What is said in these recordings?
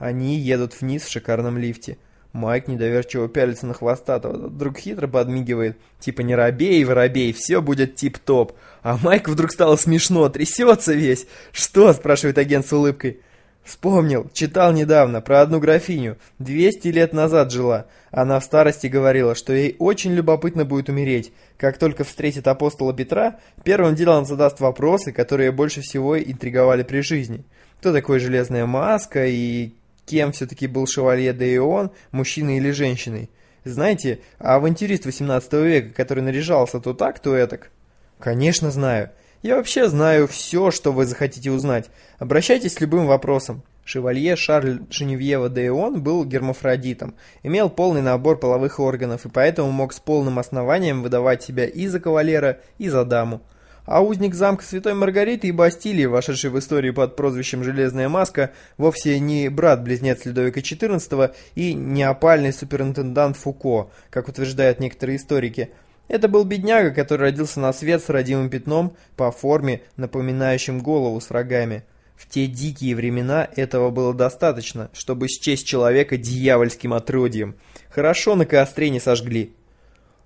Они едут вниз в шикарном лифте. Майк недоверчиво пялится на хвостатого, вдруг хитро подмигивает. Типа не робей, воробей, все будет тип-топ. А Майк вдруг стало смешно, трясется весь. «Что?» – спрашивает агент с улыбкой. Вспомнил, читал недавно про одну графиню. 200 лет назад жила. Она в старости говорила, что ей очень любопытно будет умереть. Как только встретит апостола Петра, первым делом задаст вопросы, которые больше всего интриговали при жизни. Кто такой Железная Маска и кем все-таки был шевалье де Ион, мужчиной или женщиной? Знаете, авантюрист 18 века, который наряжался то так, то этак? Конечно, знаю. Я вообще знаю все, что вы захотите узнать. Обращайтесь с любым вопросом. Шевалье Шарль Женевьева де Ион был гермафродитом, имел полный набор половых органов и поэтому мог с полным основанием выдавать себя и за кавалера, и за даму. А узник замка Святой Маргариты и Бастилии, вошедший в историю под прозвищем «Железная маска», вовсе не брат-близнец Людовика XIV и не опальный суперинтендант Фуко, как утверждают некоторые историки. Это был бедняга, который родился на свет с родимым пятном по форме, напоминающим голову с рогами. В те дикие времена этого было достаточно, чтобы счесть человека дьявольским отродьем. Хорошо на костре не сожгли.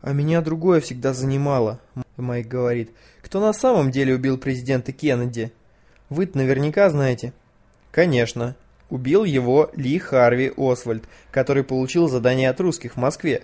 «А меня другое всегда занимало», — Майк говорит. «Кто на самом деле убил президента Кеннеди? вы наверняка знаете». «Конечно. Убил его Ли Харви Освальд, который получил задание от русских в Москве.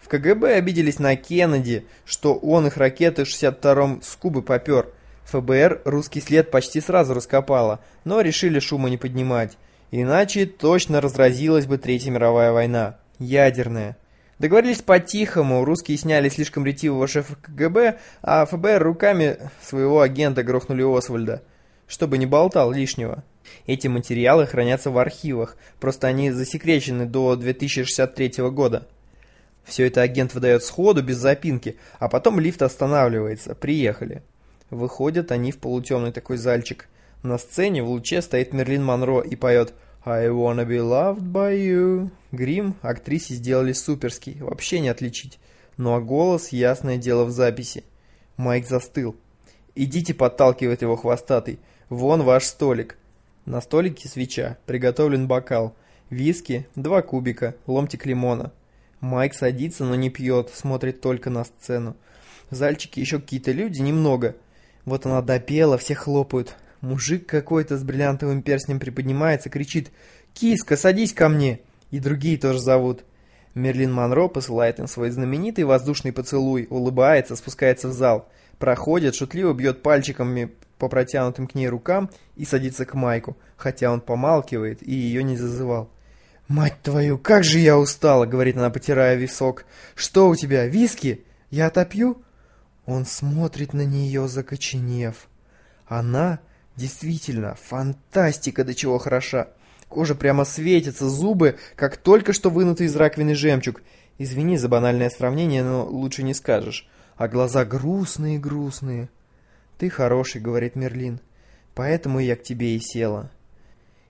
В КГБ обиделись на Кеннеди, что он их ракеты в 62-м с Кубы попер, ФБР русский след почти сразу раскопало, но решили шума не поднимать. Иначе точно разразилась бы Третья мировая война. Ядерная. Договорились по-тихому, русские сняли слишком ретивого шефа КГБ, а ФБР руками своего агента грохнули Освальда, чтобы не болтал лишнего. Эти материалы хранятся в архивах, просто они засекречены до 2063 года. Все это агент выдает сходу, без запинки, а потом лифт останавливается. Приехали. Выходят они в полутемный такой зальчик. На сцене в луче стоит Мерлин Монро и поет «I wanna be loved by you». Грим актрисе сделали суперский, вообще не отличить. Ну а голос, ясное дело, в записи. Майк застыл. «Идите», — подталкивает его хвостатый. «Вон ваш столик». На столике свеча, приготовлен бокал. Виски, два кубика, ломтик лимона. Майк садится, но не пьет, смотрит только на сцену. В зальчике еще какие-то люди, немного. Вот она допела, все хлопают. Мужик какой-то с бриллиантовым перстнем приподнимается, кричит «Киска, садись ко мне!» И другие тоже зовут. Мерлин Монро посылает им свой знаменитый воздушный поцелуй, улыбается, спускается в зал. Проходит, шутливо бьет пальчиками по протянутым к ней рукам и садится к Майку, хотя он помалкивает и ее не зазывал. «Мать твою, как же я устала!» — говорит она, потирая висок. «Что у тебя, виски? Я отопью?» Он смотрит на нее, закоченев. Она действительно фантастика до чего хороша. Кожа прямо светится, зубы, как только что вынутый из раковины жемчуг. Извини за банальное сравнение, но лучше не скажешь. А глаза грустные-грустные. «Ты хороший», — говорит Мерлин. «Поэтому я к тебе и села».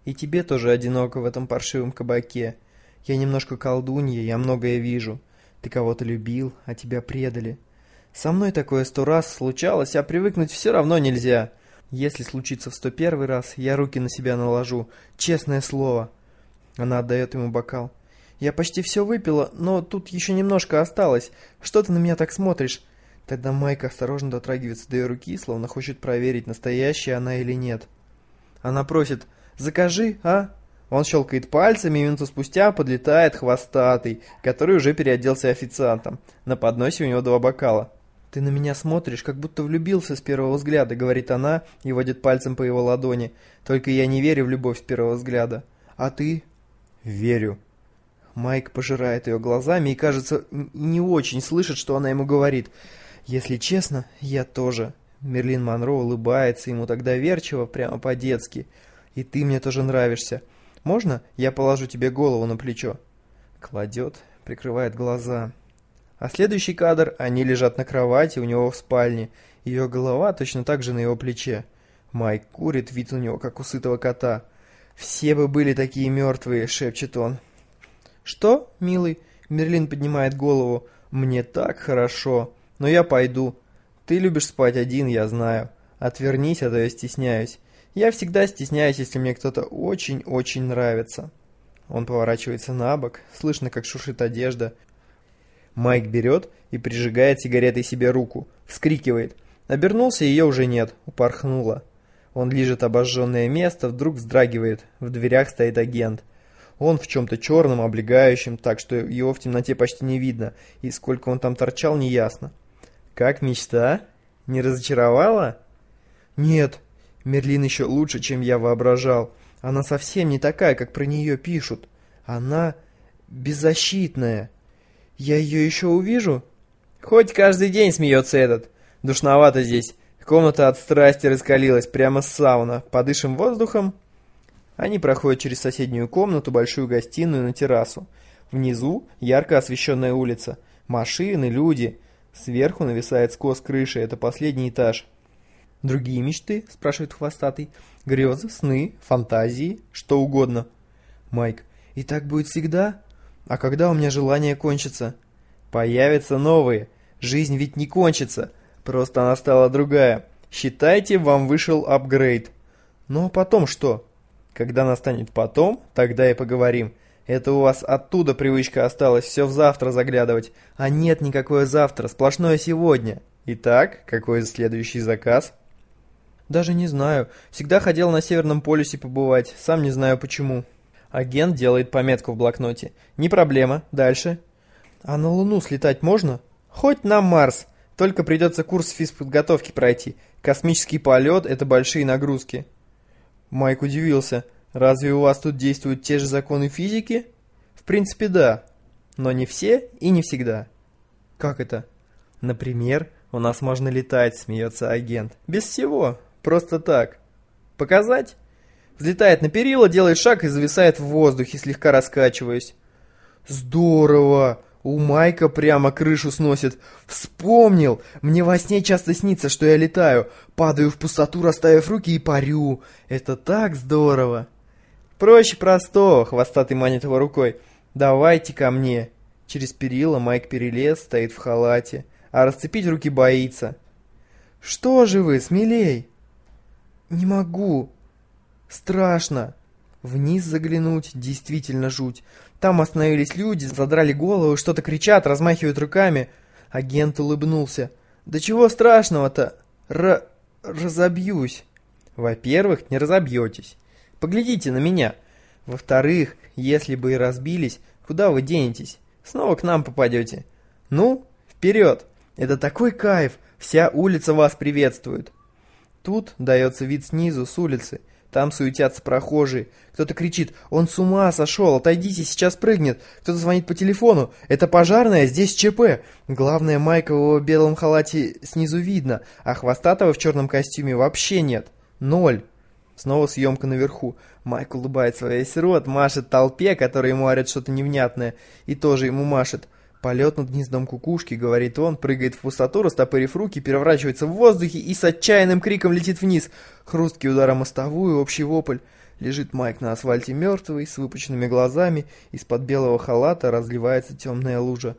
«И тебе тоже одиноко в этом паршивом кабаке. Я немножко колдунья, я многое вижу. Ты кого-то любил, а тебя предали. Со мной такое сто раз случалось, а привыкнуть все равно нельзя. Если случится в сто первый раз, я руки на себя наложу. Честное слово. Она отдает ему бокал. Я почти все выпила, но тут еще немножко осталось. Что ты на меня так смотришь? Тогда Майка осторожно дотрагивается до ее руки, словно хочет проверить, настоящая она или нет. Она просит «Закажи, а?» Он щелкает пальцами, и минуту спустя подлетает хвостатый, который уже переоделся официантом. На подносе у него два бокала. «Ты на меня смотришь, как будто влюбился с первого взгляда», — говорит она и водит пальцем по его ладони. «Только я не верю в любовь с первого взгляда. А ты?» «Верю». Майк пожирает ее глазами и, кажется, не очень слышит, что она ему говорит. «Если честно, я тоже». Мерлин Монро улыбается ему так доверчиво, прямо по-детски. «И ты мне тоже нравишься. Можно я положу тебе голову на плечо?» Кладет, прикрывает глаза. А следующий кадр, они лежат на кровати у него в спальне, ее голова точно так же на его плече. Майк курит, вид у него как у сытого кота. «Все бы были такие мертвые», — шепчет он. «Что, милый?» — Мерлин поднимает голову. «Мне так хорошо. Но я пойду. Ты любишь спать один, я знаю. Отвернись, а то я стесняюсь. Я всегда стесняюсь, если мне кто-то очень-очень нравится». Он поворачивается на бок, слышно, как шушит одежда. Майк берет и прижигает сигаретой себе руку, вскрикивает. Обернулся, ее уже нет, упорхнула. Он лежит обожженное место, вдруг вздрагивает. В дверях стоит агент. Он в чем-то черном, облегающем, так что его в темноте почти не видно, и сколько он там торчал, неясно. «Как мечта? Не разочаровала?» «Нет, Мерлин еще лучше, чем я воображал. Она совсем не такая, как про нее пишут. Она беззащитная. Я ее еще увижу?» «Хоть каждый день смеется этот. Душновато здесь. Комната от страсти раскалилась, прямо сауна. Подышим воздухом?» Они проходят через соседнюю комнату, большую гостиную на террасу. Внизу ярко освещенная улица. Машины, люди. Сверху нависает скос крыши, это последний этаж. «Другие мечты?» – спрашивает хвостатый. «Грезы, сны, фантазии, что угодно». Майк. «И так будет всегда? А когда у меня желание кончится?» «Появятся новые. Жизнь ведь не кончится. Просто она стала другая. Считайте, вам вышел апгрейд». «Ну а потом что?» «Когда настанет потом, тогда и поговорим». Это у вас оттуда привычка осталась все в завтра заглядывать. А нет никакое завтра, сплошное сегодня. Итак, какой следующий заказ? Даже не знаю. Всегда хотел на Северном полюсе побывать. Сам не знаю почему. Агент делает пометку в блокноте. Не проблема. Дальше. А на Луну слетать можно? Хоть на Марс. Только придется курс физподготовки пройти. Космический полет – это большие нагрузки. Майк удивился. Разве у вас тут действуют те же законы физики? В принципе, да. Но не все и не всегда. Как это? Например, у нас можно летать, смеется агент. Без всего. Просто так. Показать? Взлетает на перила, делает шаг и зависает в воздухе, слегка раскачиваясь. Здорово! У Майка прямо крышу сносит. Вспомнил! Мне во сне часто снится, что я летаю. Падаю в пустоту, расставив руки и парю. Это так здорово! «Проще простого», — хвостатый манит его рукой. «Давайте ко мне». Через перила Майк перелез, стоит в халате, а расцепить руки боится. «Что же вы, смелей?» «Не могу. Страшно». Вниз заглянуть, действительно жуть. Там остановились люди, задрали голову, что-то кричат, размахивают руками. Агент улыбнулся. «Да чего страшного-то? Р... разобьюсь». «Во-первых, не разобьетесь. Поглядите на меня. Во-вторых, если бы и разбились, куда вы денетесь? Снова к нам попадете. Ну, вперед! Это такой кайф, вся улица вас приветствует. Тут дается вид снизу, с улицы. Там суетятся прохожие. Кто-то кричит «Он с ума сошел! Отойдите, сейчас прыгнет!» Кто-то звонит по телефону «Это пожарная, здесь ЧП!» Главное, Майка в белом халате снизу видно, а хвостатого в черном костюме вообще нет. Ноль. Снова съемка наверху. Майк улыбается во весь рот, машет толпе, которая ему орет что-то невнятное, и тоже ему машет. Полет над гнездом кукушки, говорит он, прыгает в пустоту, растопырив руки, переворачивается в воздухе и с отчаянным криком летит вниз. Хрусткий удар о мостовую, общий вопль. Лежит Майк на асфальте мертвый, с выпученными глазами, из-под белого халата разливается темная лужа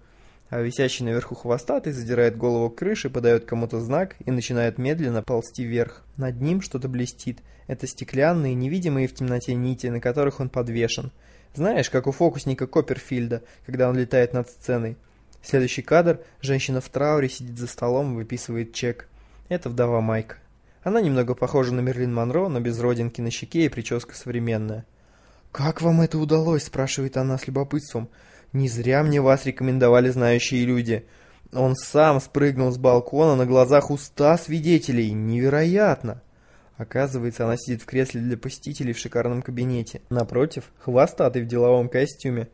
а висящий наверху хвостатый задирает голову к крыше, подает кому-то знак и начинает медленно ползти вверх. Над ним что-то блестит. Это стеклянные, невидимые в темноте нити, на которых он подвешен. Знаешь, как у фокусника Копперфильда, когда он летает над сценой. Следующий кадр – женщина в трауре сидит за столом и выписывает чек. Это вдова Майка. Она немного похожа на Мерлин Монро, но без родинки на щеке и прическа современная. «Как вам это удалось?» – спрашивает она с любопытством. Не зря мне вас рекомендовали знающие люди. Он сам спрыгнул с балкона на глазах у ста свидетелей. Невероятно! Оказывается, она сидит в кресле для посетителей в шикарном кабинете. Напротив, хвостатый в деловом костюме.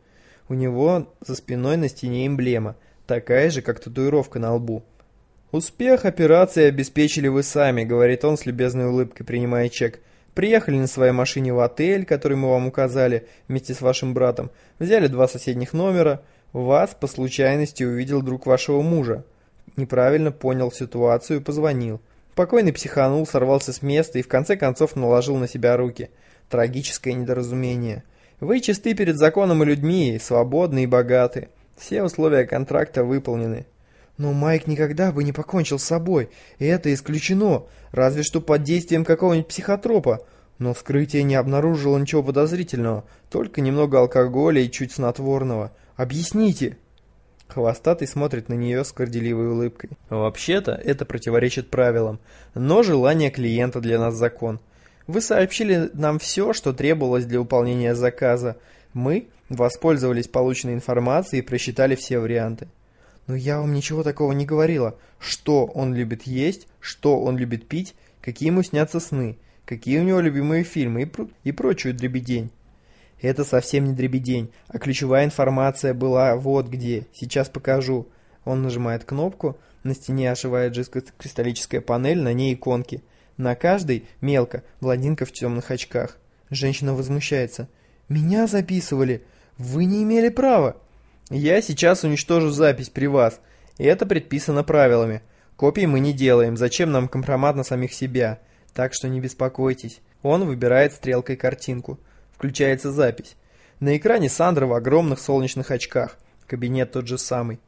У него за спиной на стене эмблема, такая же, как татуировка на лбу. «Успех операции обеспечили вы сами», — говорит он с любезной улыбкой, принимая чек. Приехали на своей машине в отель, который мы вам указали, вместе с вашим братом. Взяли два соседних номера. Вас по случайности увидел друг вашего мужа. Неправильно понял ситуацию и позвонил. Покойный психанул, сорвался с места и в конце концов наложил на себя руки. Трагическое недоразумение. Вы чисты перед законом и людьми, свободны и богаты. Все условия контракта выполнены. Но Майк никогда бы не покончил с собой, и это исключено, разве что под действием какого-нибудь психотропа. Но вскрытие не обнаружило ничего подозрительного, только немного алкоголя и чуть снотворного. Объясните!» Хвостатый смотрит на нее с горделивой улыбкой. «Вообще-то это противоречит правилам, но желание клиента для нас закон. Вы сообщили нам все, что требовалось для выполнения заказа. Мы воспользовались полученной информацией и просчитали все варианты. Но я вам ничего такого не говорила. Что он любит есть, что он любит пить, какие ему снятся сны, какие у него любимые фильмы и, пр и прочую дребедень. Это совсем не дребедень, а ключевая информация была вот где. Сейчас покажу. Он нажимает кнопку, на стене оживает кристаллическая панель, на ней иконки. На каждой мелко, блондинка в темных очках. Женщина возмущается. «Меня записывали! Вы не имели права!» «Я сейчас уничтожу запись при вас. И это предписано правилами. Копий мы не делаем, зачем нам компромат на самих себя? Так что не беспокойтесь». Он выбирает стрелкой картинку. Включается запись. На экране Сандра в огромных солнечных очках. Кабинет тот же самый.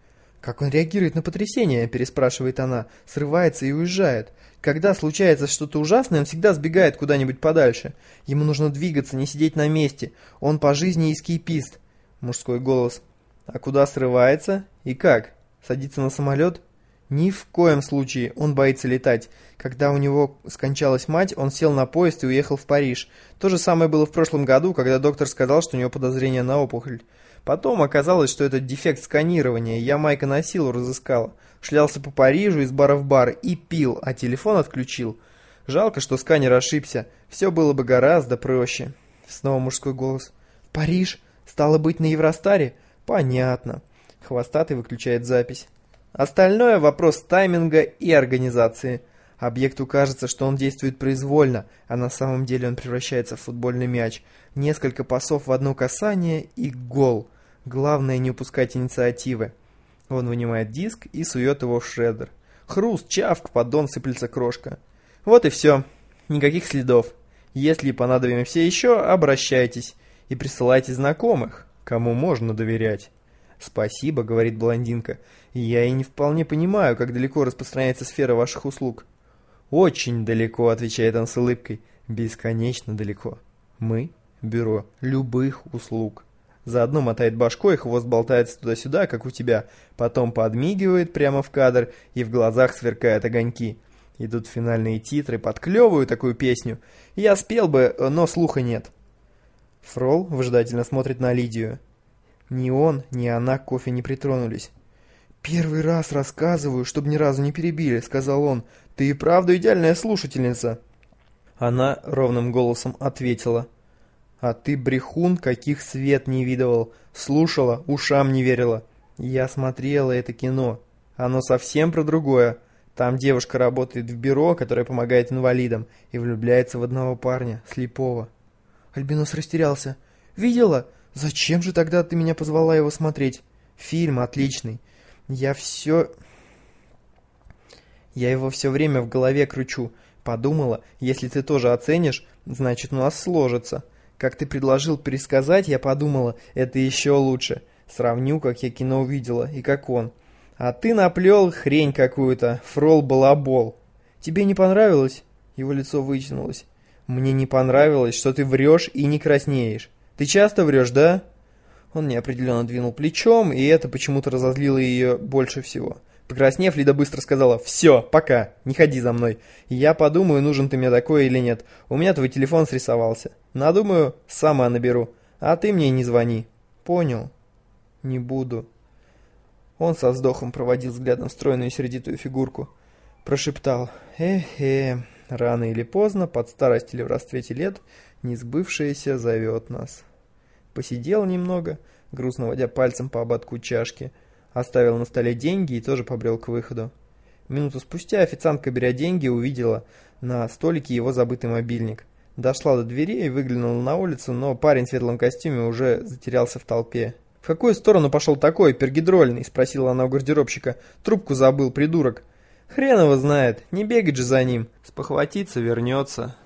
«Как он реагирует на потрясение?» – переспрашивает она. Срывается и уезжает. Когда случается что-то ужасное, он всегда сбегает куда-нибудь подальше. Ему нужно двигаться, не сидеть на месте. Он по жизни эскейпист. Мужской голос. А куда срывается? И как? Садится на самолет? Ни в коем случае он боится летать. Когда у него скончалась мать, он сел на поезд и уехал в Париж. То же самое было в прошлом году, когда доктор сказал, что у него подозрение на опухоль. Потом оказалось, что это дефект сканирования, я Майка на силу разыскала. Шлялся по Парижу из бара в бар и пил, а телефон отключил. Жалко, что сканер ошибся. Все было бы гораздо проще. Снова мужской голос. «Париж? Стало быть, на Евростаре?» «Понятно». Хвостатый выключает запись. Остальное – вопрос тайминга и организации. Объекту кажется, что он действует произвольно, а на самом деле он превращается в футбольный мяч. Несколько пасов в одно касание и гол. Главное не упускать инициативы. Он вынимает диск и сует его в шредер. Хруст, чавк, поддон сыплется крошка. Вот и все. Никаких следов. Если понадобимся еще, обращайтесь и присылайте знакомых, кому можно доверять. «Спасибо», — говорит блондинка. «Я и не вполне понимаю, как далеко распространяется сфера ваших услуг». «Очень далеко», — отвечает он с улыбкой. «Бесконечно далеко. Мы — бюро любых услуг». Заодно мотает башкой, хвост болтается туда-сюда, как у тебя. Потом подмигивает прямо в кадр, и в глазах сверкают огоньки. Идут финальные титры, подклевываю такую песню. Я спел бы, но слуха нет. Фрол выжидательно смотрит на Лидию. Ни он, ни она к кофе не притронулись. «Первый раз рассказываю, чтобы ни разу не перебили», — сказал он. «Ты и правда идеальная слушательница». Она ровным голосом ответила. «А ты брехун, каких свет не видывал. Слушала, ушам не верила. Я смотрела это кино. Оно совсем про другое. Там девушка работает в бюро, которое помогает инвалидам, и влюбляется в одного парня, слепого». Альбинос растерялся. «Видела? «Зачем же тогда ты меня позвала его смотреть? Фильм отличный. Я все... Я его все время в голове кручу. Подумала, если ты тоже оценишь, значит у нас сложится. Как ты предложил пересказать, я подумала, это еще лучше. Сравню, как я кино увидела, и как он. А ты наплел хрень какую-то, фрол-балабол. Тебе не понравилось? Его лицо вытянулось. Мне не понравилось, что ты врешь и не краснеешь. Ты часто врешь, да?» Он неопределенно двинул плечом, и это почему-то разозлило ее больше всего. Покраснев, Лида быстро сказала «Все, пока, не ходи за мной. Я подумаю, нужен ты мне такой или нет. У меня твой телефон срисовался. Надумаю, сама наберу. А ты мне не звони». «Понял. Не буду». Он со вздохом проводил взглядом стройную сердитую фигурку. Прошептал «Эх-э, рано или поздно, под старость или в расцвете лет, несбывшееся зовет нас». Посидел немного, грустно водя пальцем по ободку чашки, оставил на столе деньги и тоже побрел к выходу. Минуту спустя официантка, беря деньги, увидела на столике его забытый мобильник. Дошла до двери и выглянула на улицу, но парень в светлом костюме уже затерялся в толпе. «В какую сторону пошел такой, пергидрольный?» – спросила она у гардеробщика. «Трубку забыл, придурок». «Хрен его знает, не бегать же за ним. Спохватиться вернется».